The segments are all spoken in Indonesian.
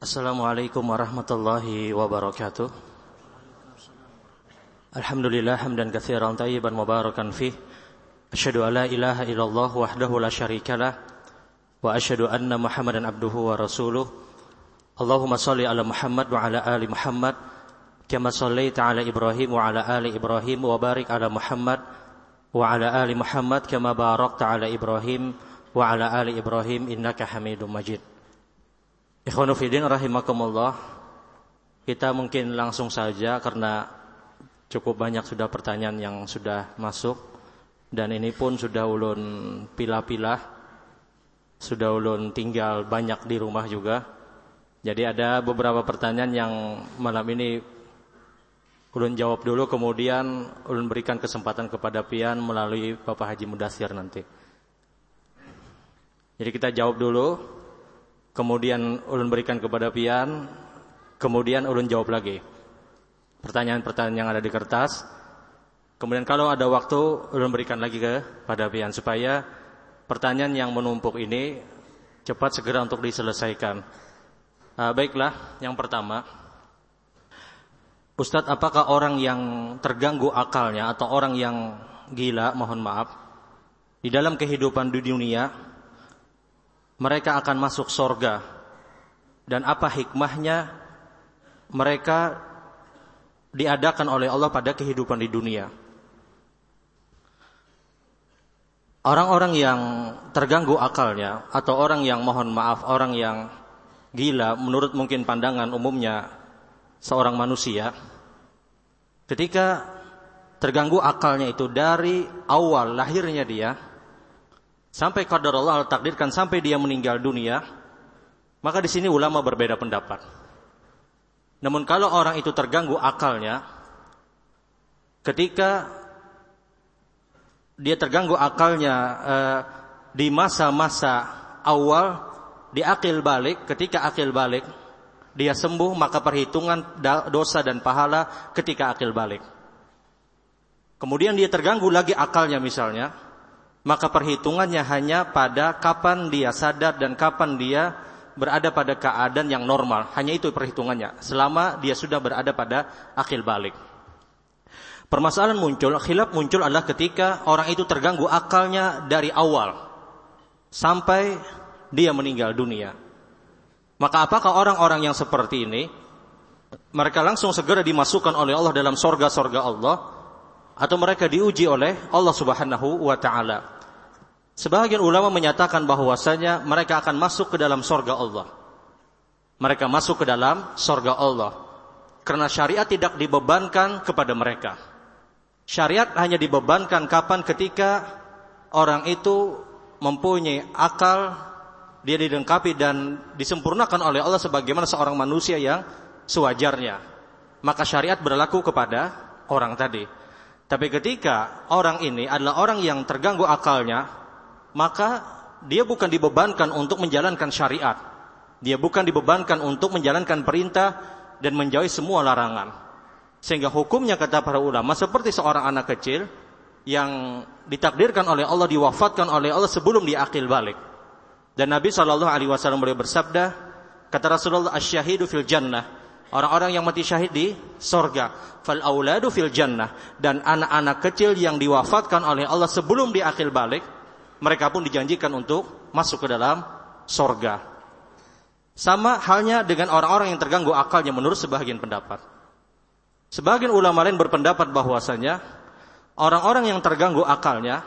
Assalamualaikum warahmatullahi wabarakatuh. Alhamdulillah hamdan katsiran tayyiban mubarakan fih. Asyhadu an la ilaha illallah wahdahu la syarikalah wa asyhadu anna Muhammadan abduhu wa rasuluh. Allahumma shalli ala Muhammad wa ala ali Muhammad kama shallaita ala Ibrahim wa ala ali Ibrahim wa barik ala Muhammad wa ala ali Muhammad kama barakta ala Ibrahim wa ala ali Ibrahim innaka Hamidum Majid. Ikhwanu fillah rahimakumullah. Kita mungkin langsung saja karena cukup banyak sudah pertanyaan yang sudah masuk dan ini pun sudah ulun pilah-pilah. Sudah ulun tinggal banyak di rumah juga. Jadi ada beberapa pertanyaan yang malam ini ulun jawab dulu kemudian ulun berikan kesempatan kepada pian melalui Bapak Haji Mudasir nanti. Jadi kita jawab dulu kemudian ulun berikan kepada pian, kemudian ulun jawab lagi. Pertanyaan-pertanyaan yang ada di kertas. Kemudian kalau ada waktu ulun berikan lagi ke pada pian supaya pertanyaan yang menumpuk ini cepat segera untuk diselesaikan. Uh, baiklah, yang pertama, Ustadz, apakah orang yang terganggu akalnya atau orang yang gila, mohon maaf, di dalam kehidupan di dunia mereka akan masuk sorga dan apa hikmahnya mereka diadakan oleh Allah pada kehidupan di dunia. Orang-orang yang terganggu akalnya atau orang yang mohon maaf, orang yang gila menurut mungkin pandangan umumnya seorang manusia ketika terganggu akalnya itu dari awal lahirnya dia sampai kadar Allah takdirkan sampai dia meninggal dunia, maka di sini ulama berbeda pendapat. Namun kalau orang itu terganggu akalnya, ketika dia terganggu akalnya eh, di masa-masa awal, di akil balik, ketika akil balik, dia sembuh maka perhitungan dosa dan pahala ketika akil balik. Kemudian dia terganggu lagi akalnya misalnya, maka perhitungannya hanya pada kapan dia sadar dan kapan dia berada pada keadaan yang normal. Hanya itu perhitungannya. Selama dia sudah berada pada akil balik. Permasalahan muncul, khilaf muncul adalah ketika orang itu terganggu akalnya dari awal sampai dia meninggal dunia. Maka apakah orang-orang yang seperti ini mereka langsung segera dimasukkan oleh Allah dalam sorga-sorga Allah atau mereka diuji oleh Allah Subhanahu wa taala. Sebagian ulama menyatakan bahwasanya mereka akan masuk ke dalam sorga Allah. Mereka masuk ke dalam sorga Allah. Karena syariat tidak dibebankan kepada mereka. Syariat hanya dibebankan kapan ketika orang itu mempunyai akal, dia dilengkapi dan disempurnakan oleh Allah sebagaimana seorang manusia yang sewajarnya. Maka syariat berlaku kepada orang tadi. Tapi ketika orang ini adalah orang yang terganggu akalnya, maka dia bukan dibebankan untuk menjalankan syariat. Dia bukan dibebankan untuk menjalankan perintah dan menjauhi semua larangan. Sehingga hukumnya kata para ulama seperti seorang anak kecil yang ditakdirkan oleh Allah diwafatkan oleh Allah sebelum dia akil balik. Dan Nabi Shallallahu Alaihi Wasallam beliau bersabda, kata Rasulullah asyahidu fil jannah Orang-orang yang mati syahid di sorga. Fal auladu fil jannah. Dan anak-anak kecil yang diwafatkan oleh Allah sebelum di akhir balik. Mereka pun dijanjikan untuk masuk ke dalam sorga. Sama halnya dengan orang-orang yang terganggu akalnya menurut sebagian pendapat. Sebagian ulama lain berpendapat bahwasanya orang-orang yang terganggu akalnya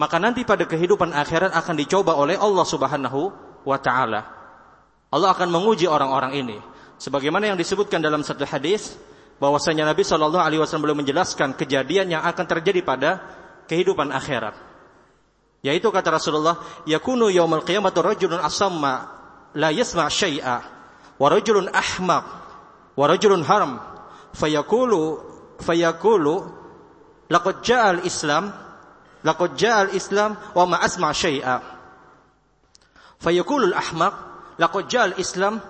maka nanti pada kehidupan akhirat akan dicoba oleh Allah Subhanahu wa taala. Allah akan menguji orang-orang ini sebagaimana yang disebutkan dalam satu hadis bahwasanya Nabi Shallallahu alaihi wasallam belum menjelaskan kejadian yang akan terjadi pada kehidupan akhirat. Yaitu kata Rasulullah, yakunu yaumul qiyamati rajulun asamma la yasma' syai'a wa rajulun ahmaq wa rajulun haram fayaqulu fayaqulu laqad ja'al islam laqad ja'al islam wa ma asma' syai'a fayaqulu al ahmaq laqad ja'al islam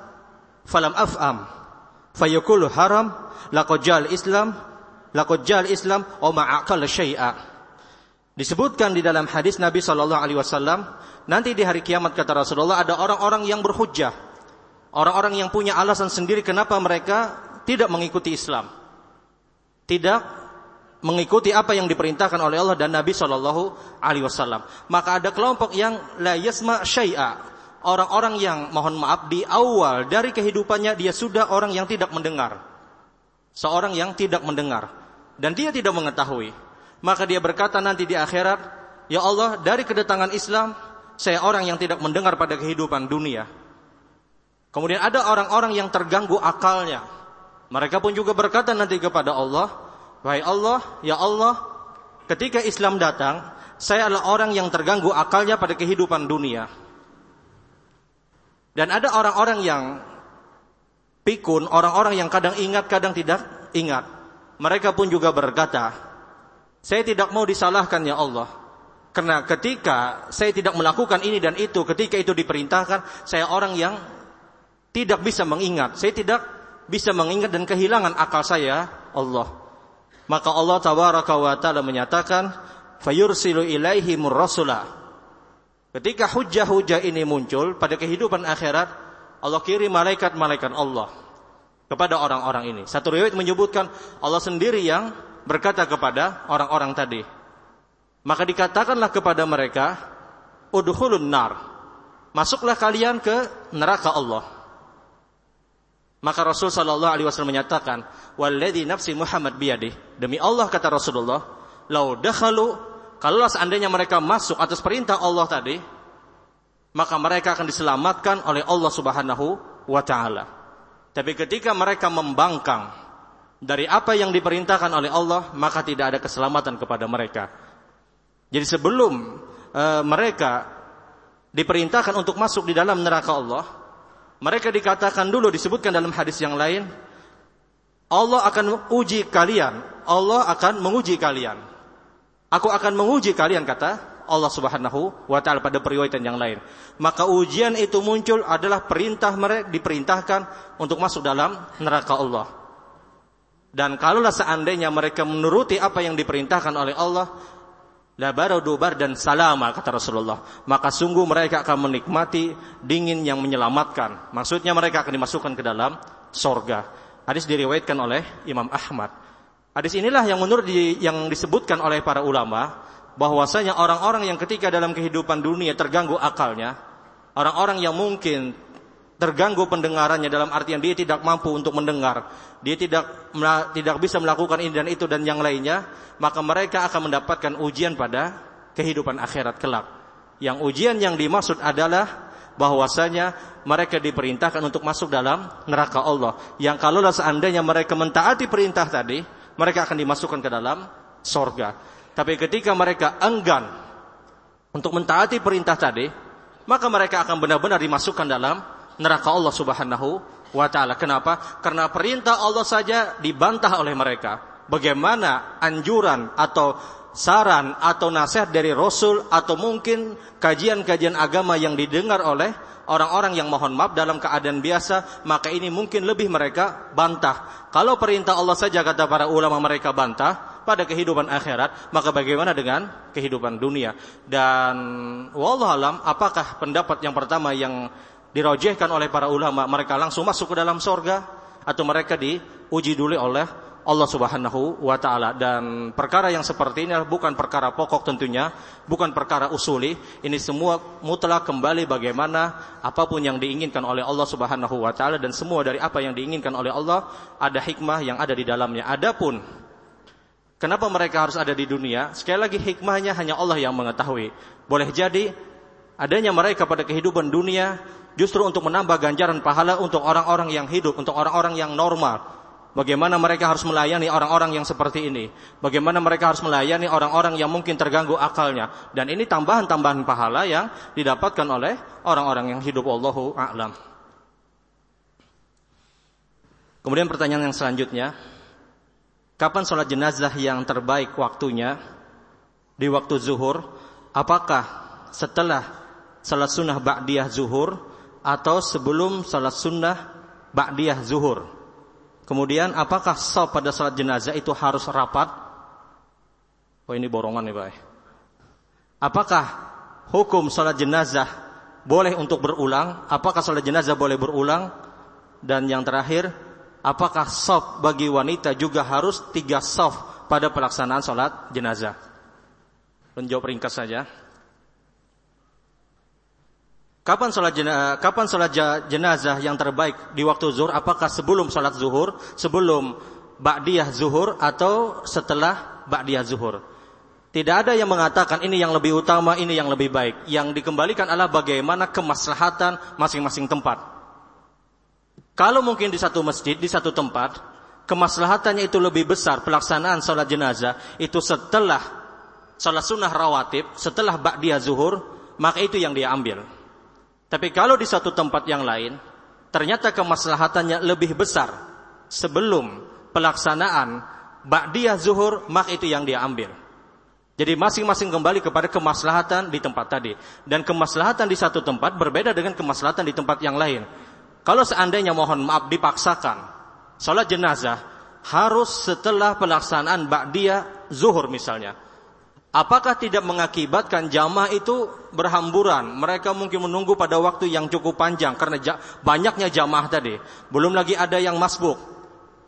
falam af'am fayakulu haram laqad jal islam laqad jal islam wa ma'aqal syai'a disebutkan di dalam hadis Nabi sallallahu alaihi wasallam nanti di hari kiamat kata Rasulullah ada orang-orang yang berhujjah Orang-orang yang punya alasan sendiri kenapa mereka tidak mengikuti Islam. Tidak mengikuti apa yang diperintahkan oleh Allah dan Nabi Shallallahu Alaihi Wasallam. Maka ada kelompok yang la yasma syai'a. Orang-orang yang mohon maaf di awal dari kehidupannya dia sudah orang yang tidak mendengar. Seorang yang tidak mendengar dan dia tidak mengetahui. Maka dia berkata nanti di akhirat, "Ya Allah, dari kedatangan Islam, saya orang yang tidak mendengar pada kehidupan dunia." Kemudian ada orang-orang yang terganggu akalnya. Mereka pun juga berkata nanti kepada Allah, "Wahai Allah, ya Allah, ketika Islam datang, saya adalah orang yang terganggu akalnya pada kehidupan dunia." Dan ada orang-orang yang pikun, orang-orang yang kadang ingat, kadang tidak ingat. Mereka pun juga berkata, "Saya tidak mau disalahkan ya Allah." Karena ketika saya tidak melakukan ini dan itu, ketika itu diperintahkan, saya orang yang tidak bisa mengingat. Saya tidak bisa mengingat dan kehilangan akal saya Allah. Maka Allah tabaraka wa taala menyatakan fayursilu ilaihi murrasula. Ketika hujah-hujah ini muncul pada kehidupan akhirat, Allah kirim malaikat-malaikat Allah kepada orang-orang ini. Satu riwayat menyebutkan Allah sendiri yang berkata kepada orang-orang tadi. Maka dikatakanlah kepada mereka, "Udkhulun nar." Masuklah kalian ke neraka Allah. Maka Rasul Shallallahu Alaihi Wasallam menyatakan, "Walladhi nafsi Muhammad biyadi." Demi Allah kata Rasulullah, "Lau dakhalu kalau seandainya mereka masuk atas perintah Allah tadi, maka mereka akan diselamatkan oleh Allah Subhanahu wa taala. Tapi ketika mereka membangkang dari apa yang diperintahkan oleh Allah, maka tidak ada keselamatan kepada mereka. Jadi sebelum uh, mereka diperintahkan untuk masuk di dalam neraka Allah, mereka dikatakan dulu disebutkan dalam hadis yang lain, Allah akan uji kalian, Allah akan menguji kalian. Aku akan menguji kalian kata Allah Subhanahu wa taala pada periwayatan yang lain. Maka ujian itu muncul adalah perintah mereka diperintahkan untuk masuk dalam neraka Allah. Dan kalaulah seandainya mereka menuruti apa yang diperintahkan oleh Allah, La baradu dan salama kata Rasulullah. Maka sungguh mereka akan menikmati dingin yang menyelamatkan. Maksudnya mereka akan dimasukkan ke dalam sorga. Hadis diriwayatkan oleh Imam Ahmad. Hadis inilah yang menurut di, yang disebutkan oleh para ulama bahwasanya orang-orang yang ketika dalam kehidupan dunia terganggu akalnya, orang-orang yang mungkin terganggu pendengarannya dalam artian dia tidak mampu untuk mendengar, dia tidak tidak bisa melakukan ini dan itu dan yang lainnya, maka mereka akan mendapatkan ujian pada kehidupan akhirat kelak. Yang ujian yang dimaksud adalah bahwasanya mereka diperintahkan untuk masuk dalam neraka Allah. Yang kalau seandainya mereka mentaati perintah tadi, mereka akan dimasukkan ke dalam sorga. Tapi ketika mereka enggan untuk mentaati perintah tadi, maka mereka akan benar-benar dimasukkan dalam neraka Allah Subhanahu wa taala. Kenapa? Karena perintah Allah saja dibantah oleh mereka. Bagaimana anjuran atau saran atau nasihat dari Rasul atau mungkin kajian-kajian agama yang didengar oleh orang-orang yang mohon maaf dalam keadaan biasa, maka ini mungkin lebih mereka bantah. Kalau perintah Allah saja kata para ulama mereka bantah pada kehidupan akhirat, maka bagaimana dengan kehidupan dunia? Dan wallahualam apakah pendapat yang pertama yang dirojehkan oleh para ulama, mereka langsung masuk ke dalam sorga atau mereka diuji dulu oleh Allah Subhanahu wa taala dan perkara yang seperti ini bukan perkara pokok tentunya, bukan perkara usuli. Ini semua mutlak kembali bagaimana apa pun yang diinginkan oleh Allah Subhanahu wa taala dan semua dari apa yang diinginkan oleh Allah ada hikmah yang ada di dalamnya. Adapun kenapa mereka harus ada di dunia? Sekali lagi hikmahnya hanya Allah yang mengetahui. Boleh jadi adanya mereka pada kehidupan dunia justru untuk menambah ganjaran pahala untuk orang-orang yang hidup, untuk orang-orang yang normal. Bagaimana mereka harus melayani orang-orang yang seperti ini? Bagaimana mereka harus melayani orang-orang yang mungkin terganggu akalnya? Dan ini tambahan-tambahan pahala yang didapatkan oleh orang-orang yang hidup Allahu a'lam. Kemudian pertanyaan yang selanjutnya, kapan sholat jenazah yang terbaik waktunya? Di waktu zuhur, apakah setelah sholat sunnah ba'diyah zuhur atau sebelum salat sunnah ba'diyah zuhur. Kemudian apakah saf pada salat jenazah itu harus rapat? Oh ini borongan nih Pak. Apakah hukum salat jenazah boleh untuk berulang? Apakah salat jenazah boleh berulang? Dan yang terakhir, apakah soft bagi wanita juga harus tiga soft pada pelaksanaan sholat jenazah? Menjawab ringkas saja. Kapan sholat jenazah, kapan sholat jenazah yang terbaik di waktu zuhur? Apakah sebelum sholat zuhur, sebelum ba'diyah zuhur atau setelah ba'diyah zuhur? Tidak ada yang mengatakan ini yang lebih utama, ini yang lebih baik. Yang dikembalikan adalah bagaimana kemaslahatan masing-masing tempat. Kalau mungkin di satu masjid, di satu tempat, kemaslahatannya itu lebih besar pelaksanaan sholat jenazah itu setelah sholat sunnah rawatib, setelah ba'diyah zuhur, maka itu yang dia ambil. Tapi kalau di satu tempat yang lain, ternyata kemaslahatannya lebih besar sebelum pelaksanaan ba'diyah zuhur, maka itu yang dia ambil. Jadi masing-masing kembali kepada kemaslahatan di tempat tadi. Dan kemaslahatan di satu tempat berbeda dengan kemaslahatan di tempat yang lain. Kalau seandainya mohon maaf dipaksakan, sholat jenazah harus setelah pelaksanaan ba'diyah zuhur misalnya. Apakah tidak mengakibatkan jamaah itu berhamburan? Mereka mungkin menunggu pada waktu yang cukup panjang karena banyaknya jamaah tadi. Belum lagi ada yang masbuk.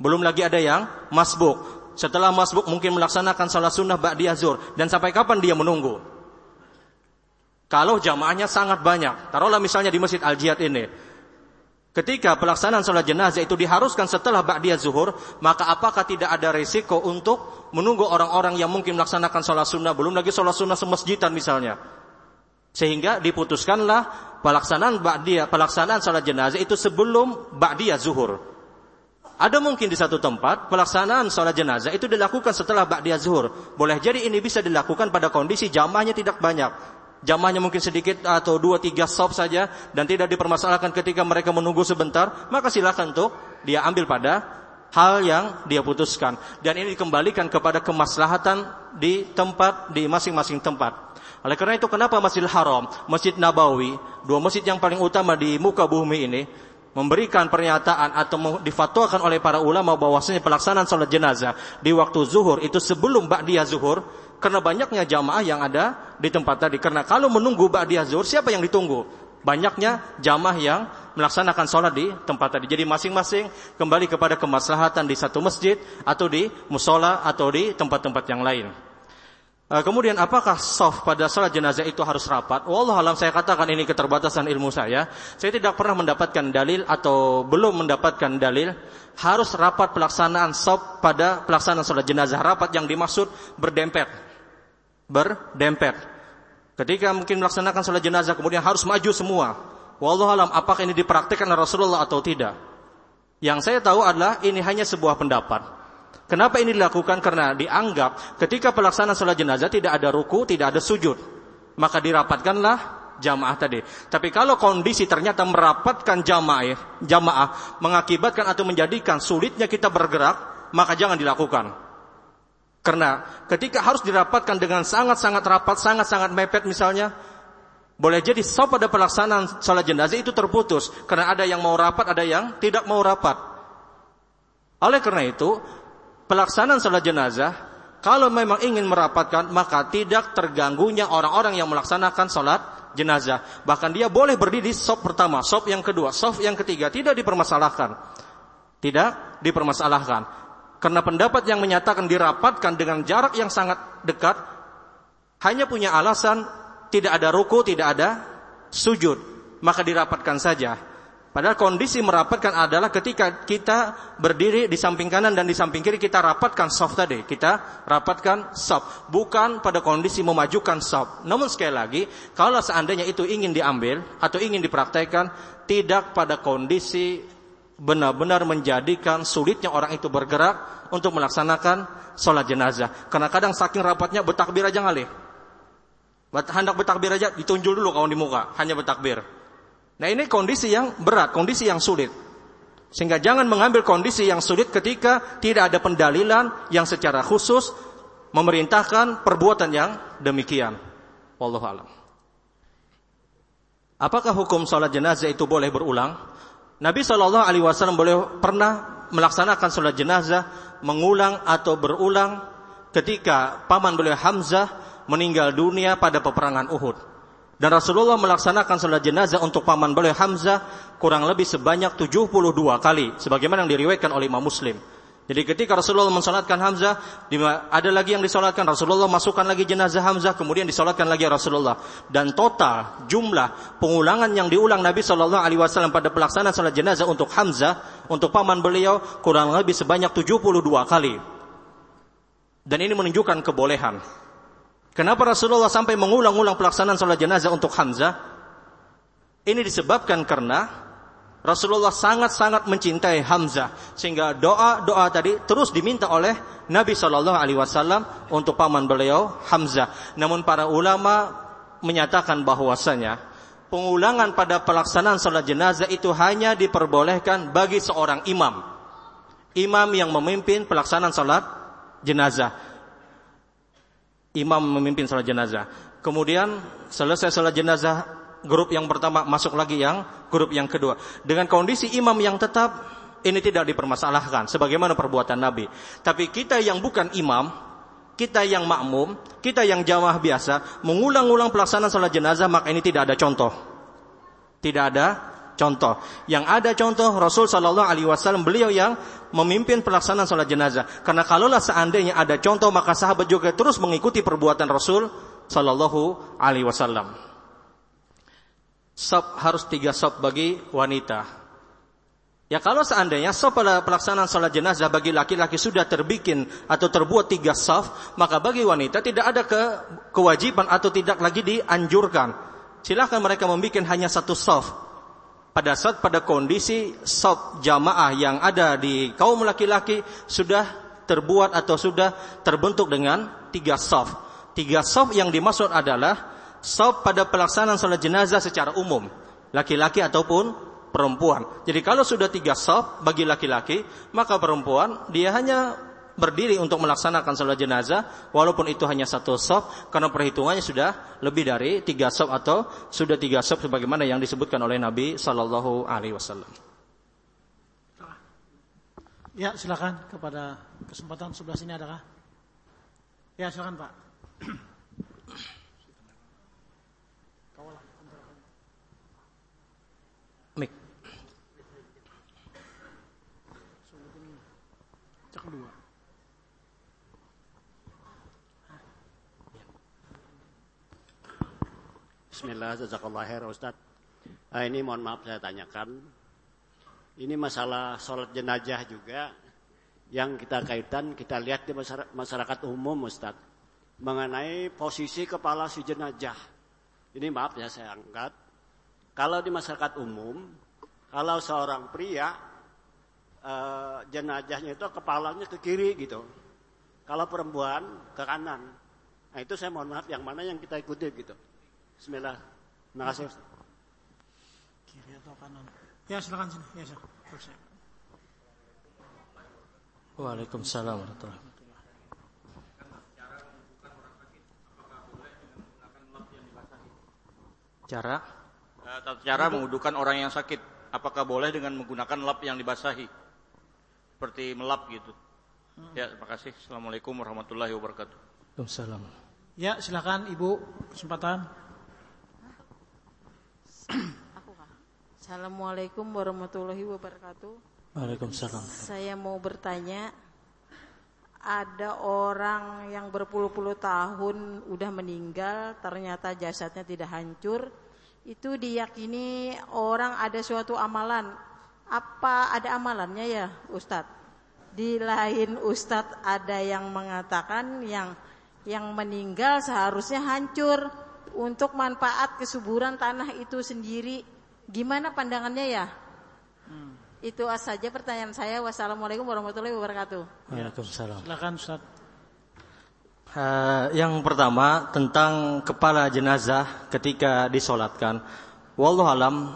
Belum lagi ada yang masbuk. Setelah masbuk mungkin melaksanakan salat sunnah ba'diyah zuhur. Dan sampai kapan dia menunggu? Kalau jamaahnya sangat banyak. Taruhlah misalnya di Masjid Al-Jihad ini. Ketika pelaksanaan sholat jenazah itu diharuskan setelah ba'diyah zuhur, maka apakah tidak ada risiko untuk menunggu orang-orang yang mungkin melaksanakan sholat sunnah, belum lagi sholat sunnah semasjidan misalnya. Sehingga diputuskanlah pelaksanaan ba'diyah, pelaksanaan sholat jenazah itu sebelum ba'diyah zuhur. Ada mungkin di satu tempat pelaksanaan sholat jenazah itu dilakukan setelah ba'diyah zuhur. Boleh jadi ini bisa dilakukan pada kondisi jamaahnya tidak banyak jamaahnya mungkin sedikit atau dua tiga sop saja dan tidak dipermasalahkan ketika mereka menunggu sebentar, maka silakan tuh dia ambil pada hal yang dia putuskan dan ini dikembalikan kepada kemaslahatan di tempat di masing-masing tempat. Oleh karena itu kenapa Masjidil Haram, Masjid Nabawi, dua masjid yang paling utama di muka bumi ini memberikan pernyataan atau difatwakan oleh para ulama bahwasanya pelaksanaan salat jenazah di waktu zuhur itu sebelum ba'diyah zuhur karena banyaknya jamaah yang ada di tempat tadi. Karena kalau menunggu ba'diyah zuhur, siapa yang ditunggu? Banyaknya jamaah yang melaksanakan sholat di tempat tadi. Jadi masing-masing kembali kepada kemaslahatan di satu masjid atau di musola atau di tempat-tempat yang lain. Eh, kemudian apakah soft pada sholat jenazah itu harus rapat? Wallah alam saya katakan ini keterbatasan ilmu saya. Saya tidak pernah mendapatkan dalil atau belum mendapatkan dalil harus rapat pelaksanaan soft pada pelaksanaan sholat jenazah. Rapat yang dimaksud berdempet berdempet. Ketika mungkin melaksanakan sholat jenazah kemudian harus maju semua. Wallahu alam apakah ini dipraktikkan oleh Rasulullah atau tidak? Yang saya tahu adalah ini hanya sebuah pendapat. Kenapa ini dilakukan? Karena dianggap ketika pelaksanaan sholat jenazah tidak ada ruku, tidak ada sujud. Maka dirapatkanlah jamaah tadi. Tapi kalau kondisi ternyata merapatkan jamaah, jamaah mengakibatkan atau menjadikan sulitnya kita bergerak, maka jangan dilakukan. Karena ketika harus dirapatkan dengan sangat-sangat rapat, sangat-sangat mepet misalnya, boleh jadi sop pada pelaksanaan salat jenazah itu terputus. Karena ada yang mau rapat, ada yang tidak mau rapat. Oleh karena itu, pelaksanaan salat jenazah, kalau memang ingin merapatkan, maka tidak terganggunya orang-orang yang melaksanakan salat jenazah. Bahkan dia boleh berdiri di sop pertama, sop yang kedua, sop yang ketiga, tidak dipermasalahkan. Tidak dipermasalahkan. Karena pendapat yang menyatakan dirapatkan dengan jarak yang sangat dekat hanya punya alasan tidak ada ruku, tidak ada sujud, maka dirapatkan saja. Padahal kondisi merapatkan adalah ketika kita berdiri di samping kanan dan di samping kiri kita rapatkan soft tadi, kita rapatkan soft, bukan pada kondisi memajukan soft. Namun sekali lagi, kalau seandainya itu ingin diambil atau ingin dipraktekkan, tidak pada kondisi benar-benar menjadikan sulitnya orang itu bergerak untuk melaksanakan sholat jenazah. Karena kadang saking rapatnya bertakbir aja ngalih. Hendak bertakbir aja ditunjuk dulu kawan di muka, hanya bertakbir. Nah ini kondisi yang berat, kondisi yang sulit. Sehingga jangan mengambil kondisi yang sulit ketika tidak ada pendalilan yang secara khusus memerintahkan perbuatan yang demikian. Wallahu alam. Apakah hukum sholat jenazah itu boleh berulang? Nabi Shallallahu Alaihi Wasallam boleh pernah melaksanakan sholat jenazah mengulang atau berulang ketika paman beliau Hamzah meninggal dunia pada peperangan Uhud. Dan Rasulullah melaksanakan salat jenazah untuk paman beliau Hamzah kurang lebih sebanyak 72 kali sebagaimana yang diriwayatkan oleh Imam Muslim. Jadi ketika Rasulullah mensolatkan Hamzah, ada lagi yang disolatkan Rasulullah masukkan lagi jenazah Hamzah, kemudian disolatkan lagi Rasulullah. Dan total jumlah pengulangan yang diulang Nabi Shallallahu Alaihi Wasallam pada pelaksanaan salat jenazah untuk Hamzah, untuk paman beliau kurang lebih sebanyak 72 kali. Dan ini menunjukkan kebolehan. Kenapa Rasulullah sampai mengulang-ulang pelaksanaan salat jenazah untuk Hamzah? Ini disebabkan karena Rasulullah sangat-sangat mencintai Hamzah sehingga doa-doa tadi terus diminta oleh Nabi Shallallahu Alaihi Wasallam untuk paman beliau Hamzah. Namun para ulama menyatakan bahwasanya pengulangan pada pelaksanaan salat jenazah itu hanya diperbolehkan bagi seorang imam. Imam yang memimpin pelaksanaan salat jenazah. Imam memimpin salat jenazah. Kemudian selesai salat jenazah grup yang pertama masuk lagi yang grup yang kedua. Dengan kondisi imam yang tetap ini tidak dipermasalahkan sebagaimana perbuatan Nabi. Tapi kita yang bukan imam, kita yang makmum, kita yang jamaah biasa mengulang-ulang pelaksanaan salat jenazah maka ini tidak ada contoh. Tidak ada contoh. Yang ada contoh Rasul Shallallahu Alaihi Wasallam beliau yang memimpin pelaksanaan salat jenazah. Karena kalaulah seandainya ada contoh maka sahabat juga terus mengikuti perbuatan Rasul Shallallahu Alaihi Wasallam. Sop harus tiga sop bagi wanita. Ya kalau seandainya sop pada pelaksanaan sholat jenazah bagi laki-laki sudah terbikin atau terbuat tiga sop, maka bagi wanita tidak ada ke, kewajiban atau tidak lagi dianjurkan. Silahkan mereka membuat hanya satu sop. Pada saat pada kondisi sop jamaah yang ada di kaum laki-laki sudah terbuat atau sudah terbentuk dengan tiga sop. Tiga sop yang dimaksud adalah sop pada pelaksanaan sholat jenazah secara umum, laki-laki ataupun perempuan. Jadi kalau sudah tiga sop bagi laki-laki, maka perempuan dia hanya berdiri untuk melaksanakan sholat jenazah, walaupun itu hanya satu sop, karena perhitungannya sudah lebih dari tiga sop atau sudah tiga sop sebagaimana yang disebutkan oleh Nabi Shallallahu Alaihi Wasallam. Ya, silakan kepada kesempatan sebelah sini adakah? Ya, silakan Pak. Kedua. Bismillah, jazakallah khair Ustaz. Nah, ini mohon maaf saya tanyakan. Ini masalah sholat jenazah juga yang kita kaitan, kita lihat di masyarakat umum Ustaz. Mengenai posisi kepala si jenazah. Ini maaf ya saya angkat. Kalau di masyarakat umum, kalau seorang pria uh, jenazahnya itu kepalanya ke kiri gitu. Kalau perempuan ke kanan. Nah itu saya mohon maaf yang mana yang kita ikuti gitu. Bismillah. Terima kasih. Kiri atau kanan? Ya silakan sini. Ya silakan. Waalaikumsalam warahmatullahi Cara? Eh, cara mengudukan orang yang sakit. Apakah boleh dengan menggunakan lap yang dibasahi? Seperti melap gitu. Ya, terima kasih. Assalamualaikum warahmatullahi wabarakatuh. Waalaikumsalam. Ya, silakan Ibu, kesempatan. Aku kah? Assalamualaikum warahmatullahi wabarakatuh. Waalaikumsalam. Saya mau bertanya, ada orang yang berpuluh-puluh tahun udah meninggal, ternyata jasadnya tidak hancur. Itu diyakini orang ada suatu amalan apa ada amalannya ya Ustadz? Di lain Ustadz ada yang mengatakan yang yang meninggal seharusnya hancur untuk manfaat kesuburan tanah itu sendiri. Gimana pandangannya ya? Hmm. Itu saja pertanyaan saya. Wassalamualaikum warahmatullahi wabarakatuh. Waalaikumsalam. Silakan Ustaz. Uh, yang pertama tentang kepala jenazah ketika disolatkan. Wallahualam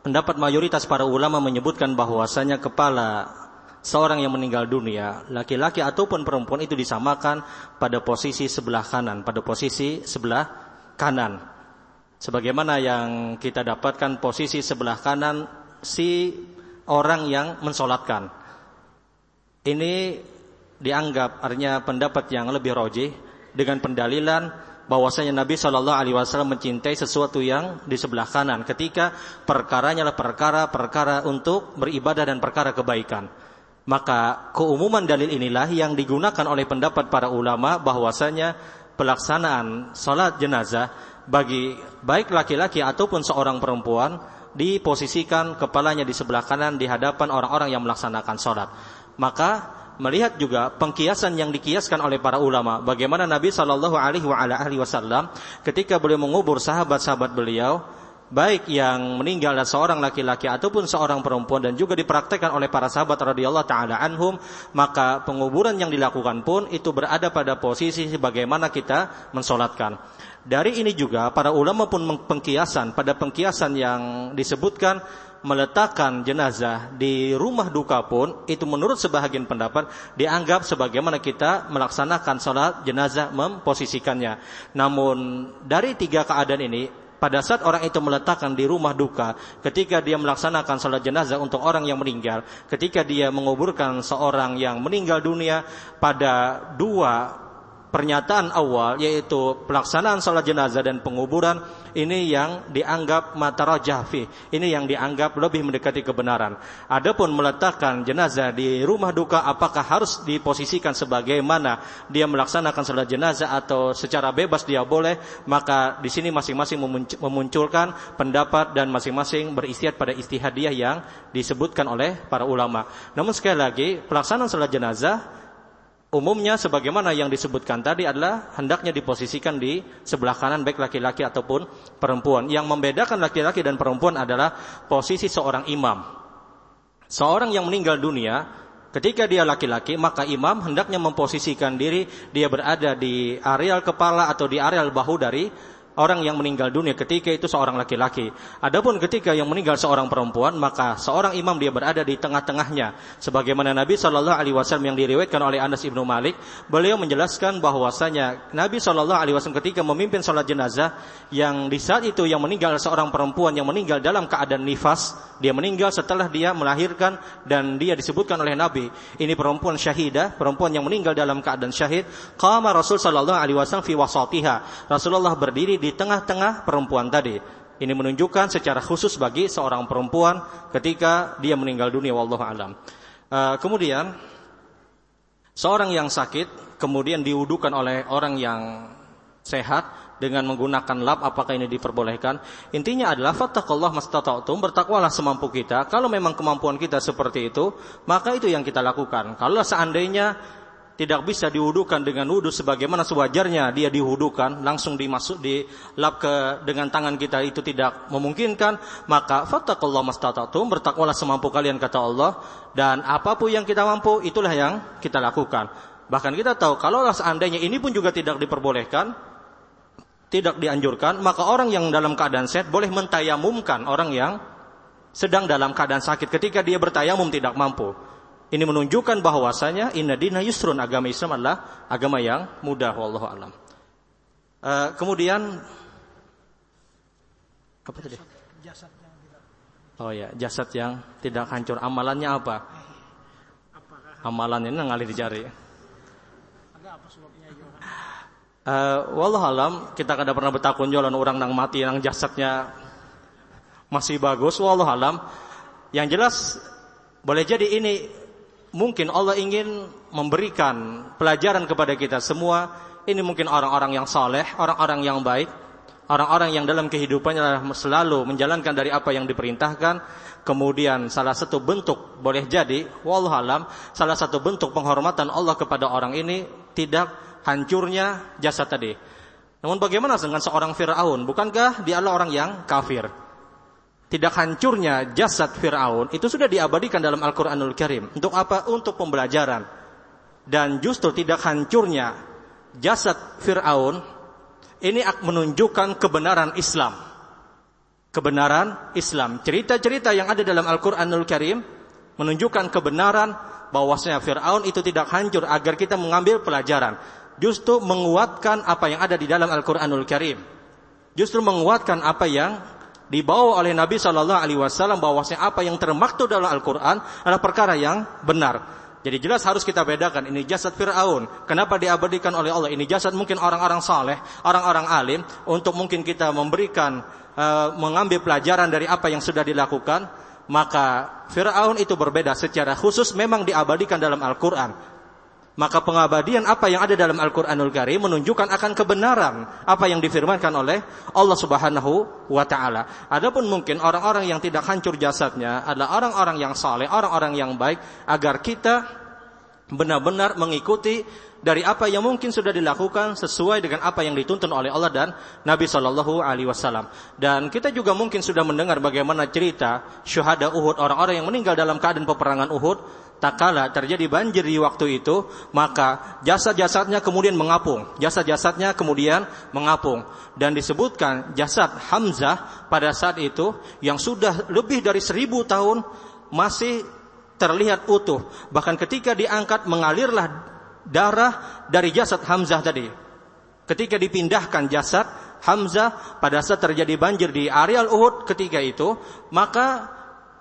pendapat mayoritas para ulama menyebutkan bahwasanya kepala seorang yang meninggal dunia, laki-laki ataupun perempuan itu disamakan pada posisi sebelah kanan, pada posisi sebelah kanan. Sebagaimana yang kita dapatkan posisi sebelah kanan si orang yang mensolatkan. Ini dianggap artinya pendapat yang lebih rojih dengan pendalilan bahwasanya Nabi Shallallahu Alaihi Wasallam mencintai sesuatu yang di sebelah kanan ketika perkaranya adalah perkara-perkara untuk beribadah dan perkara kebaikan. Maka keumuman dalil inilah yang digunakan oleh pendapat para ulama bahwasanya pelaksanaan sholat jenazah bagi baik laki-laki ataupun seorang perempuan diposisikan kepalanya di sebelah kanan di hadapan orang-orang yang melaksanakan sholat. Maka melihat juga pengkiasan yang dikiaskan oleh para ulama. Bagaimana Nabi Shallallahu Alaihi Wasallam ketika beliau mengubur sahabat-sahabat beliau baik yang meninggal dan seorang laki-laki ataupun seorang perempuan dan juga dipraktekkan oleh para sahabat radhiyallahu taala anhum maka penguburan yang dilakukan pun itu berada pada posisi sebagaimana kita mensolatkan. Dari ini juga para ulama pun pengkiasan pada pengkiasan yang disebutkan meletakkan jenazah di rumah duka pun itu menurut sebahagian pendapat dianggap sebagaimana kita melaksanakan sholat jenazah memposisikannya. Namun dari tiga keadaan ini pada saat orang itu meletakkan di rumah duka, ketika dia melaksanakan sholat jenazah untuk orang yang meninggal, ketika dia menguburkan seorang yang meninggal dunia pada dua pernyataan awal yaitu pelaksanaan salat jenazah dan penguburan ini yang dianggap matarajah fi. Ini yang dianggap lebih mendekati kebenaran. Adapun meletakkan jenazah di rumah duka apakah harus diposisikan sebagaimana dia melaksanakan salat jenazah atau secara bebas dia boleh maka di sini masing-masing memunculkan pendapat dan masing-masing beristiad pada istihadiyah yang disebutkan oleh para ulama. Namun sekali lagi pelaksanaan salat jenazah umumnya sebagaimana yang disebutkan tadi adalah hendaknya diposisikan di sebelah kanan baik laki-laki ataupun perempuan. Yang membedakan laki-laki dan perempuan adalah posisi seorang imam. Seorang yang meninggal dunia ketika dia laki-laki maka imam hendaknya memposisikan diri dia berada di areal kepala atau di areal bahu dari orang yang meninggal dunia ketika itu seorang laki-laki. Adapun ketika yang meninggal seorang perempuan, maka seorang imam dia berada di tengah-tengahnya. Sebagaimana Nabi Shallallahu Alaihi Wasallam yang diriwayatkan oleh Anas ibnu Malik, beliau menjelaskan bahwasanya Nabi Shallallahu Alaihi Wasallam ketika memimpin sholat jenazah, yang di saat itu yang meninggal seorang perempuan yang meninggal dalam keadaan nifas, dia meninggal setelah dia melahirkan dan dia disebutkan oleh Nabi, ini perempuan syahidah, perempuan yang meninggal dalam keadaan syahid. Qama Rasul Shallallahu Alaihi Wasallam fi wasatiha. Rasulullah berdiri di tengah-tengah perempuan tadi. Ini menunjukkan secara khusus bagi seorang perempuan ketika dia meninggal dunia wallahu alam. Uh, kemudian seorang yang sakit kemudian diudukan oleh orang yang sehat dengan menggunakan lap apakah ini diperbolehkan? Intinya adalah fattakullah mastata'tum, bertakwalah semampu kita. Kalau memang kemampuan kita seperti itu, maka itu yang kita lakukan. Kalau seandainya tidak bisa diwudukan dengan wudhu sebagaimana sewajarnya dia diwudukan langsung dimasuk di lap ke dengan tangan kita itu tidak memungkinkan maka fattaqullah mastata'tum bertakwalah semampu kalian kata Allah. Dan apa pun yang kita mampu itulah yang kita lakukan. Bahkan kita tahu kalau seandainya ini pun juga tidak diperbolehkan tidak dianjurkan maka orang yang dalam keadaan sehat boleh mentayamumkan orang yang sedang dalam keadaan sakit ketika dia bertayamum tidak mampu ini menunjukkan bahwasanya inna dina yusrun agama Islam adalah agama yang mudah wallahu alam. Uh, kemudian apa tadi? Oh ya, jasad yang tidak hancur. Amalannya apa? Amalannya ini ngalih dicari. Uh, wallahu alam, kita kada pernah bertakun jualan orang nang mati nang jasadnya masih bagus wallahu alam. Yang jelas boleh jadi ini mungkin Allah ingin memberikan pelajaran kepada kita semua. Ini mungkin orang-orang yang saleh, orang-orang yang baik, orang-orang yang dalam kehidupannya selalu menjalankan dari apa yang diperintahkan. Kemudian salah satu bentuk boleh jadi, wallahualam, salah satu bentuk penghormatan Allah kepada orang ini tidak hancurnya jasa tadi. Namun bagaimana dengan seorang Fir'aun? Bukankah dia adalah orang yang kafir? Tidak hancurnya jasad Fir'aun itu sudah diabadikan dalam Al-Quranul Karim. Untuk apa? Untuk pembelajaran. Dan justru tidak hancurnya jasad Fir'aun ini menunjukkan kebenaran Islam. Kebenaran Islam. Cerita-cerita yang ada dalam Al-Quranul Karim menunjukkan kebenaran bahwasanya Fir'aun itu tidak hancur agar kita mengambil pelajaran. Justru menguatkan apa yang ada di dalam Al-Quranul Karim. Justru menguatkan apa yang dibawa oleh Nabi Shallallahu Alaihi Wasallam bahwasanya apa yang termaktub dalam Al-Quran adalah perkara yang benar. Jadi jelas harus kita bedakan ini jasad Fir'aun. Kenapa diabadikan oleh Allah? Ini jasad mungkin orang-orang saleh, orang-orang alim untuk mungkin kita memberikan uh, mengambil pelajaran dari apa yang sudah dilakukan. Maka Fir'aun itu berbeda secara khusus memang diabadikan dalam Al-Quran. Maka pengabadian apa yang ada dalam Al-Quranul Karim menunjukkan akan kebenaran apa yang difirmankan oleh Allah Subhanahu wa taala. Adapun mungkin orang-orang yang tidak hancur jasadnya adalah orang-orang yang saleh, orang-orang yang baik agar kita benar-benar mengikuti dari apa yang mungkin sudah dilakukan sesuai dengan apa yang dituntun oleh Allah dan Nabi Shallallahu Alaihi Wasallam. Dan kita juga mungkin sudah mendengar bagaimana cerita syuhada Uhud orang-orang yang meninggal dalam keadaan peperangan Uhud tak kala terjadi banjir di waktu itu, maka jasad-jasadnya kemudian mengapung. Jasad-jasadnya kemudian mengapung. Dan disebutkan jasad Hamzah pada saat itu yang sudah lebih dari seribu tahun masih terlihat utuh. Bahkan ketika diangkat mengalirlah darah dari jasad Hamzah tadi. Ketika dipindahkan jasad Hamzah pada saat terjadi banjir di areal Uhud ketika itu, maka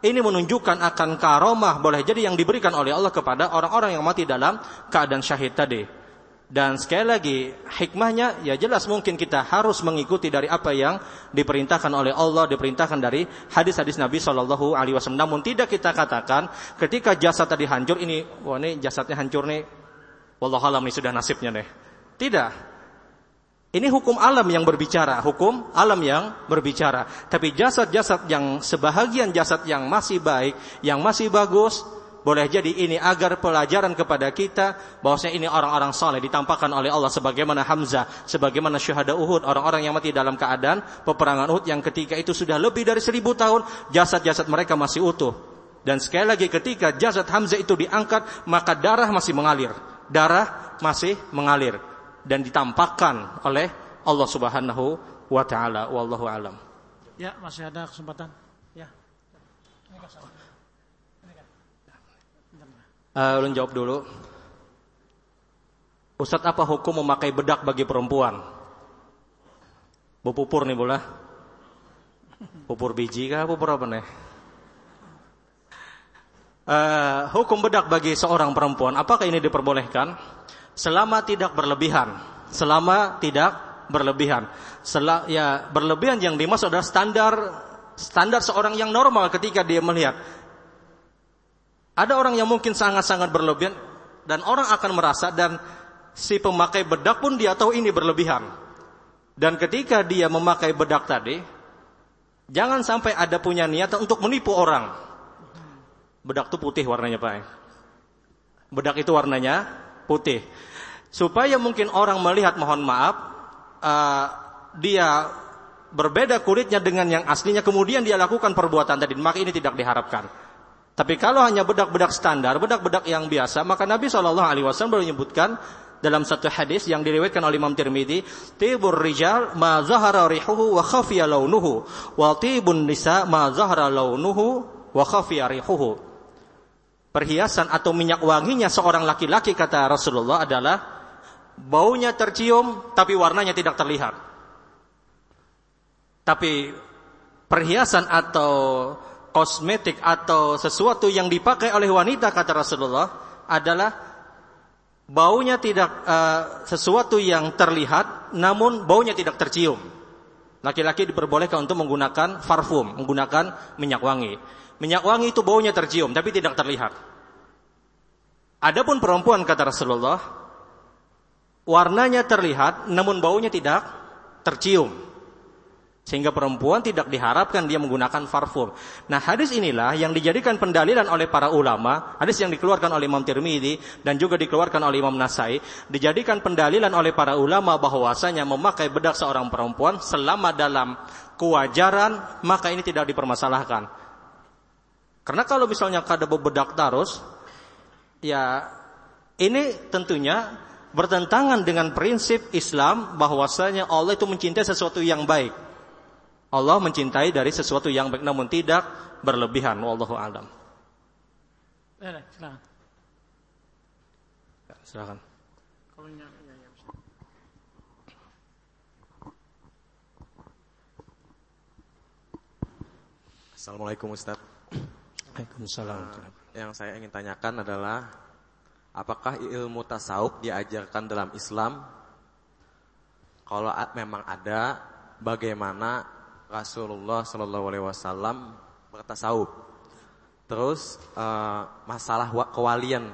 ini menunjukkan akan karomah boleh jadi yang diberikan oleh Allah kepada orang-orang yang mati dalam keadaan syahid tadi. Dan sekali lagi hikmahnya ya jelas mungkin kita harus mengikuti dari apa yang diperintahkan oleh Allah, diperintahkan dari hadis-hadis Nabi Shallallahu Alaihi Wasallam. Namun tidak kita katakan ketika jasad tadi hancur ini, wah ini jasadnya hancur nih, wallahualam ini sudah nasibnya nih. Tidak, ini hukum alam yang berbicara, hukum alam yang berbicara. Tapi jasad-jasad yang sebahagian jasad yang masih baik, yang masih bagus, boleh jadi ini agar pelajaran kepada kita bahwasanya ini orang-orang saleh ditampakkan oleh Allah sebagaimana Hamzah, sebagaimana syuhada Uhud, orang-orang yang mati dalam keadaan peperangan Uhud yang ketika itu sudah lebih dari seribu tahun jasad-jasad mereka masih utuh. Dan sekali lagi ketika jasad Hamzah itu diangkat maka darah masih mengalir, darah masih mengalir dan ditampakkan oleh Allah Subhanahu wa taala wallahu alam. Ya, masih ada kesempatan. Ya. Uh, ulun jawab dulu. Ustadz apa hukum memakai bedak bagi perempuan? Bu pupur nih bola. Pupur biji kah pupur apa nih? Uh, hukum bedak bagi seorang perempuan, apakah ini diperbolehkan? selama tidak berlebihan, selama tidak berlebihan. Sel ya berlebihan yang dimaksud adalah standar standar seorang yang normal ketika dia melihat. Ada orang yang mungkin sangat-sangat berlebihan dan orang akan merasa dan si pemakai bedak pun dia tahu ini berlebihan. Dan ketika dia memakai bedak tadi, jangan sampai ada punya niat untuk menipu orang. Bedak itu putih warnanya Pak. Bedak itu warnanya putih. Supaya mungkin orang melihat mohon maaf uh, dia berbeda kulitnya dengan yang aslinya kemudian dia lakukan perbuatan tadi maka ini tidak diharapkan. Tapi kalau hanya bedak-bedak standar bedak-bedak yang biasa maka Nabi Shallallahu Alaihi menyebutkan dalam satu hadis yang diriwayatkan oleh Imam Tirmidzi tibur rijal ma zahara rihuhu wa khafiya launuhu wa tibun nisa ma zahara launuhu wa khafiya rihuhu perhiasan atau minyak wanginya seorang laki-laki kata Rasulullah adalah baunya tercium tapi warnanya tidak terlihat. Tapi perhiasan atau kosmetik atau sesuatu yang dipakai oleh wanita kata Rasulullah adalah baunya tidak uh, sesuatu yang terlihat namun baunya tidak tercium. Laki-laki diperbolehkan untuk menggunakan parfum, menggunakan minyak wangi. Minyak wangi itu baunya tercium tapi tidak terlihat. Adapun perempuan kata Rasulullah warnanya terlihat namun baunya tidak tercium. Sehingga perempuan tidak diharapkan dia menggunakan parfum. Nah hadis inilah yang dijadikan pendalilan oleh para ulama. Hadis yang dikeluarkan oleh Imam Tirmidzi dan juga dikeluarkan oleh Imam Nasai. Dijadikan pendalilan oleh para ulama bahwasanya memakai bedak seorang perempuan selama dalam kewajaran maka ini tidak dipermasalahkan. Karena kalau misalnya kada bedak terus, ya ini tentunya bertentangan dengan prinsip Islam bahwasanya Allah itu mencintai sesuatu yang baik. Allah mencintai dari sesuatu yang baik namun tidak berlebihan. Wallahu a'lam. Ya, silakan. Ya, silakan. Ya, ya, Assalamualaikum Ustaz. Waalaikumsalam. Uh, yang saya ingin tanyakan adalah apakah ilmu tasawuf diajarkan dalam Islam? Kalau memang ada, bagaimana Rasulullah Shallallahu Alaihi Wasallam bertasawuf? Terus uh, masalah kewalian,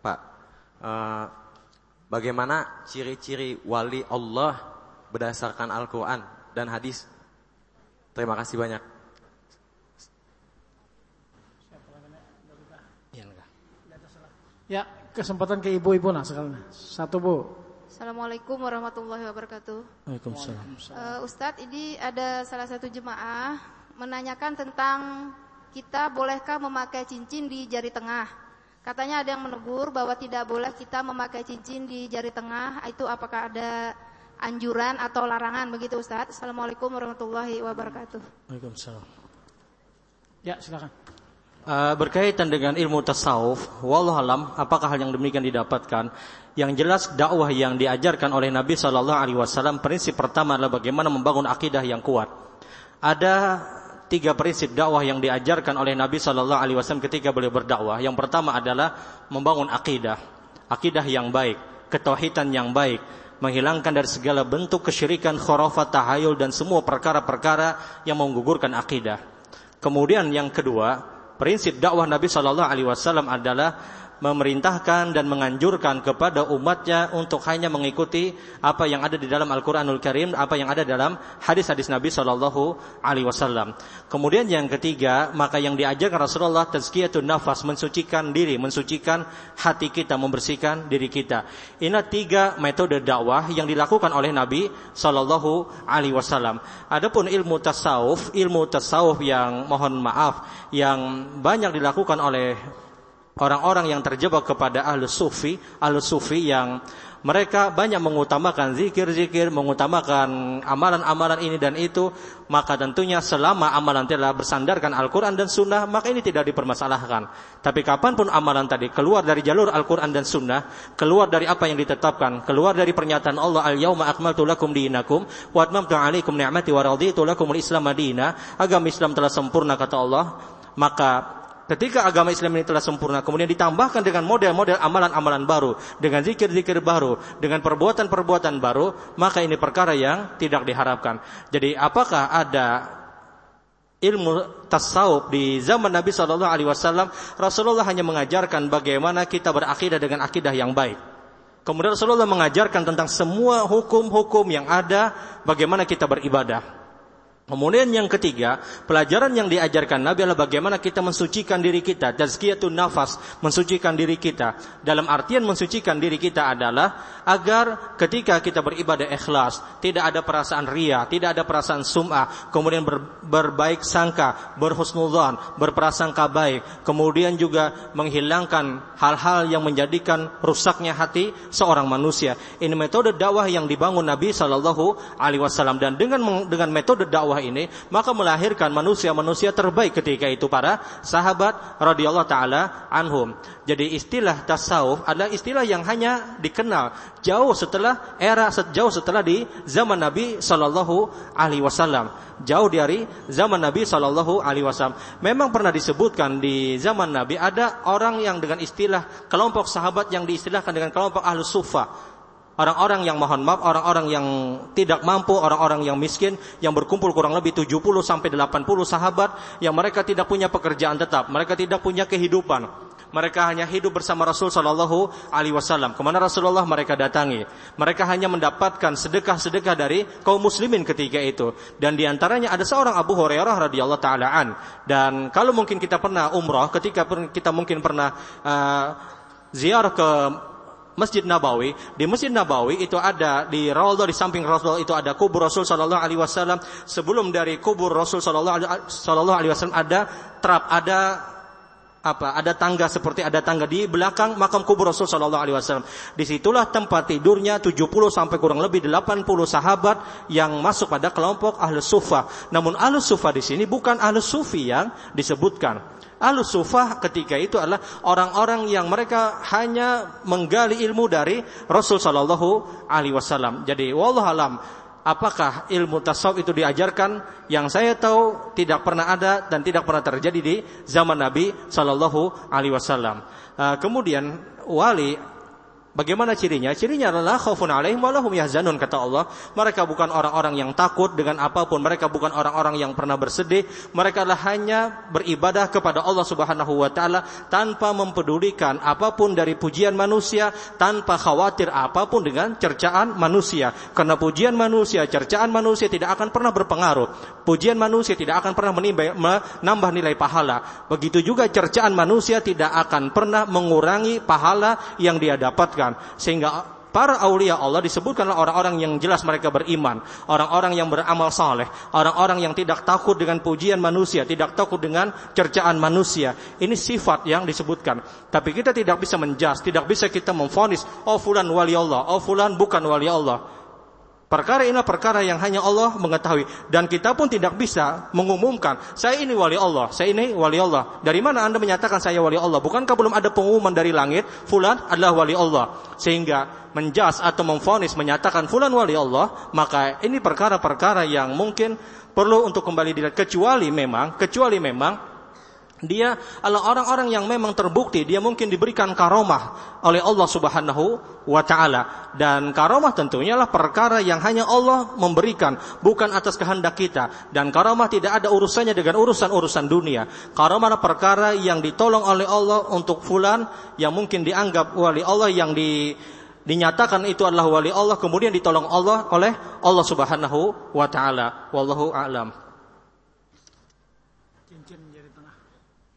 Pak. Uh, bagaimana ciri-ciri wali Allah berdasarkan Al-Quran dan hadis? Terima kasih banyak. Ya, kesempatan ke ibu-ibu nah sekalian. Satu bu. Assalamualaikum warahmatullahi wabarakatuh. Waalaikumsalam. Uh, Ustadz, ini ada salah satu jemaah menanyakan tentang kita bolehkah memakai cincin di jari tengah. Katanya ada yang menegur bahwa tidak boleh kita memakai cincin di jari tengah. Itu apakah ada anjuran atau larangan begitu Ustadz? Assalamualaikum warahmatullahi wabarakatuh. Waalaikumsalam. Ya, silakan. Uh, berkaitan dengan ilmu tasawuf, wallahualam, apakah hal yang demikian didapatkan? Yang jelas dakwah yang diajarkan oleh Nabi Shallallahu Alaihi Wasallam prinsip pertama adalah bagaimana membangun akidah yang kuat. Ada tiga prinsip dakwah yang diajarkan oleh Nabi Shallallahu Alaihi Wasallam ketika beliau berdakwah. Yang pertama adalah membangun akidah, akidah yang baik, ketauhidan yang baik, menghilangkan dari segala bentuk kesyirikan, khurafat, tahayul dan semua perkara-perkara yang menggugurkan akidah. Kemudian yang kedua, prinsip dakwah Nabi Shallallahu Alaihi Wasallam adalah memerintahkan dan menganjurkan kepada umatnya untuk hanya mengikuti apa yang ada di dalam Al-Quranul Karim, apa yang ada dalam hadis-hadis Nabi Shallallahu Alaihi Wasallam. Kemudian yang ketiga, maka yang diajarkan Rasulullah tazkiyatun nafas, mensucikan diri, mensucikan hati kita, membersihkan diri kita. Ini tiga metode dakwah yang dilakukan oleh Nabi Shallallahu Alaihi Wasallam. Adapun ilmu tasawuf, ilmu tasawuf yang mohon maaf, yang banyak dilakukan oleh orang-orang yang terjebak kepada ahlu sufi, ahlu sufi yang mereka banyak mengutamakan zikir-zikir, mengutamakan amalan-amalan ini dan itu, maka tentunya selama amalan telah bersandarkan Al-Quran dan Sunnah, maka ini tidak dipermasalahkan. Tapi kapan pun amalan tadi keluar dari jalur Al-Quran dan Sunnah, keluar dari apa yang ditetapkan, keluar dari pernyataan Allah, Al-Yawma akmaltu lakum dinakum, wa atmamtu alaikum ni'mati wa raditu lakum al-Islam madina, agama Islam telah sempurna kata Allah, maka Ketika agama Islam ini telah sempurna, kemudian ditambahkan dengan model-model amalan-amalan baru, dengan zikir-zikir baru, dengan perbuatan-perbuatan baru, maka ini perkara yang tidak diharapkan. Jadi, apakah ada ilmu tasawuf di zaman Nabi Shallallahu Alaihi Wasallam? Rasulullah hanya mengajarkan bagaimana kita berakidah dengan akidah yang baik. Kemudian Rasulullah mengajarkan tentang semua hukum-hukum yang ada, bagaimana kita beribadah. Kemudian yang ketiga, pelajaran yang diajarkan Nabi adalah bagaimana kita mensucikan diri kita. Tazkiyatun nafas, mensucikan diri kita. Dalam artian mensucikan diri kita adalah agar ketika kita beribadah ikhlas, tidak ada perasaan ria, tidak ada perasaan sum'ah, kemudian ber, berbaik sangka, berhusnudzan, berprasangka baik, kemudian juga menghilangkan hal-hal yang menjadikan rusaknya hati seorang manusia. Ini metode dakwah yang dibangun Nabi Shallallahu Alaihi Wasallam dan dengan dengan metode dakwah dakwah ini maka melahirkan manusia-manusia terbaik ketika itu para sahabat radhiyallahu taala anhum. Jadi istilah tasawuf adalah istilah yang hanya dikenal jauh setelah era jauh setelah di zaman Nabi sallallahu alaihi wasallam. Jauh dari zaman Nabi sallallahu alaihi wasallam. Memang pernah disebutkan di zaman Nabi ada orang yang dengan istilah kelompok sahabat yang diistilahkan dengan kelompok ahlus sufa orang-orang yang mohon maaf, orang-orang yang tidak mampu, orang-orang yang miskin yang berkumpul kurang lebih 70 sampai 80 sahabat yang mereka tidak punya pekerjaan tetap, mereka tidak punya kehidupan. Mereka hanya hidup bersama Rasul Shallallahu Alaihi Wasallam. Ke mana Rasulullah mereka datangi? Mereka hanya mendapatkan sedekah-sedekah dari kaum muslimin ketika itu. Dan di antaranya ada seorang Abu Hurairah radhiyallahu taalaan. Dan kalau mungkin kita pernah umrah, ketika kita mungkin pernah uh, ziarah ke Masjid Nabawi. Di Masjid Nabawi itu ada di Raudhah di samping Raudhah itu ada kubur Rasul sallallahu alaihi wasallam. Sebelum dari kubur Rasul sallallahu alaihi wasallam ada trap, ada apa? Ada tangga seperti ada tangga di belakang makam kubur Rasul sallallahu alaihi wasallam. Di situlah tempat tidurnya 70 sampai kurang lebih 80 sahabat yang masuk pada kelompok Ahlus Sufa. Namun Ahlus Sufa di sini bukan Ahlus Sufi yang disebutkan. Ahlus sufah ketika itu adalah orang-orang yang mereka hanya menggali ilmu dari Rasul Shallallahu Alaihi Wasallam. Jadi, wallah alam, apakah ilmu tasawuf itu diajarkan? Yang saya tahu tidak pernah ada dan tidak pernah terjadi di zaman Nabi Shallallahu Alaihi Wasallam. Uh, kemudian wali Bagaimana cirinya? Cirinya adalah khaufun alaihim walahum yahzanun kata Allah. Mereka bukan orang-orang yang takut dengan apa pun, mereka bukan orang-orang yang pernah bersedih, mereka adalah hanya beribadah kepada Allah Subhanahu wa taala tanpa mempedulikan apa pun dari pujian manusia, tanpa khawatir apa pun dengan cercaan manusia. Karena pujian manusia, cercaan manusia tidak akan pernah berpengaruh. Pujian manusia tidak akan pernah menambah nilai pahala. Begitu juga cercaan manusia tidak akan pernah mengurangi pahala yang dia dapatkan sehingga para aulia Allah disebutkanlah orang-orang yang jelas mereka beriman, orang-orang yang beramal saleh, orang-orang yang tidak takut dengan pujian manusia, tidak takut dengan cercaan manusia. Ini sifat yang disebutkan. Tapi kita tidak bisa menjas, tidak bisa kita memfonis, oh fulan wali Allah, oh fulan bukan wali Allah. Perkara ini perkara yang hanya Allah mengetahui dan kita pun tidak bisa mengumumkan saya ini wali Allah, saya ini wali Allah. Dari mana Anda menyatakan saya wali Allah? Bukankah belum ada pengumuman dari langit fulan adalah wali Allah? Sehingga menjas atau memfonis menyatakan fulan wali Allah, maka ini perkara-perkara yang mungkin perlu untuk kembali dilihat kecuali memang kecuali memang dia adalah orang-orang yang memang terbukti dia mungkin diberikan karomah oleh Allah Subhanahu wa taala. Dan karomah tentunya adalah perkara yang hanya Allah memberikan bukan atas kehendak kita. Dan karomah tidak ada urusannya dengan urusan-urusan dunia. Karomah adalah perkara yang ditolong oleh Allah untuk fulan yang mungkin dianggap wali Allah yang di dinyatakan itu adalah wali Allah kemudian ditolong Allah oleh Allah Subhanahu wa taala. Wallahu a'lam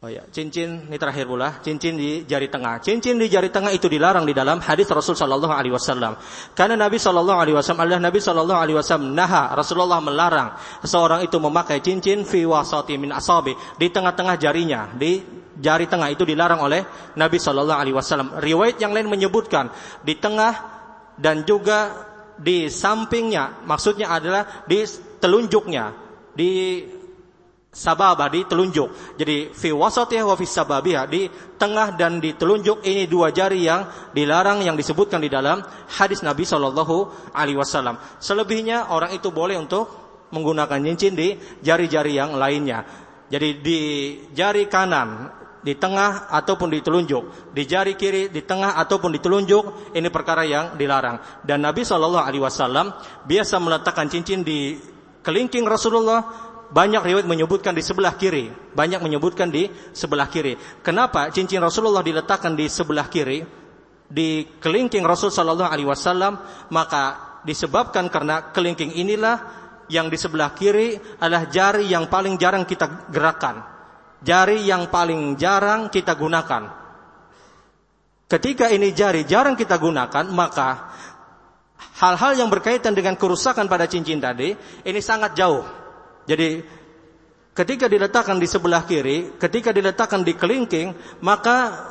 Oh ya, cincin ini terakhir pula, cincin di jari tengah. Cincin di jari tengah itu dilarang di dalam hadis Rasul Shallallahu Alaihi Wasallam. Karena Nabi Shallallahu Alaihi Wasallam adalah Nabi Shallallahu Alaihi Wasallam naha Rasulullah melarang seorang itu memakai cincin fi wasati min asabi di tengah-tengah jarinya, di jari tengah itu dilarang oleh Nabi Shallallahu Alaihi Wasallam. Riwayat yang lain menyebutkan di tengah dan juga di sampingnya, maksudnya adalah di telunjuknya, di sababah di telunjuk. Jadi fi wasatih wa fi sababih di tengah dan di telunjuk ini dua jari yang dilarang yang disebutkan di dalam hadis Nabi Shallallahu alaihi wasallam. Selebihnya orang itu boleh untuk menggunakan cincin di jari-jari yang lainnya. Jadi di jari kanan di tengah ataupun di telunjuk, di jari kiri, di tengah ataupun di telunjuk, ini perkara yang dilarang. Dan Nabi Shallallahu Alaihi Wasallam biasa meletakkan cincin di kelingking Rasulullah banyak riwayat menyebutkan di sebelah kiri, banyak menyebutkan di sebelah kiri. Kenapa cincin Rasulullah diletakkan di sebelah kiri di kelingking Rasul Shallallahu Alaihi Wasallam? Maka disebabkan karena kelingking inilah yang di sebelah kiri adalah jari yang paling jarang kita gerakan, jari yang paling jarang kita gunakan. Ketika ini jari jarang kita gunakan, maka hal-hal yang berkaitan dengan kerusakan pada cincin tadi ini sangat jauh jadi ketika diletakkan di sebelah kiri, ketika diletakkan di kelingking, maka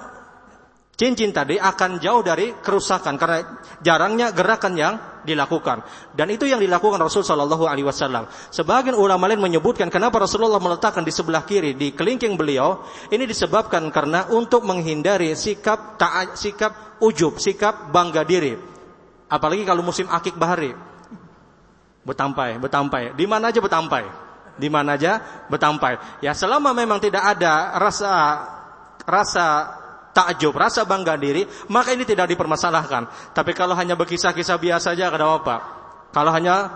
cincin tadi akan jauh dari kerusakan karena jarangnya gerakan yang dilakukan dan itu yang dilakukan Rasul Shallallahu Alaihi Wasallam. Sebagian ulama lain menyebutkan kenapa Rasulullah meletakkan di sebelah kiri di kelingking beliau ini disebabkan karena untuk menghindari sikap ta sikap ujub, sikap bangga diri. Apalagi kalau musim akik bahari, Betampai, betampai. Di mana aja betampai? Di mana aja betampai. Ya selama memang tidak ada rasa rasa takjub, rasa bangga diri, maka ini tidak dipermasalahkan. Tapi kalau hanya berkisah-kisah biasa saja ada apa? Kalau hanya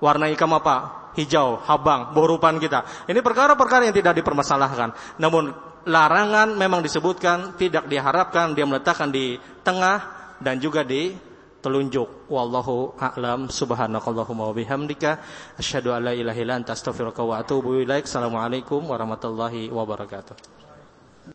warna ikam apa? Hijau, habang, borupan kita. Ini perkara-perkara yang tidak dipermasalahkan. Namun larangan memang disebutkan tidak diharapkan dia meletakkan di tengah dan juga di telunjuk wallahu a'lam. Subhanakallahumma wa bihamdika. Asyhadu an la ilaha illa anta astaghfiruka wa atubu ilaik. Assalamualaikum warahmatullahi wabarakatuh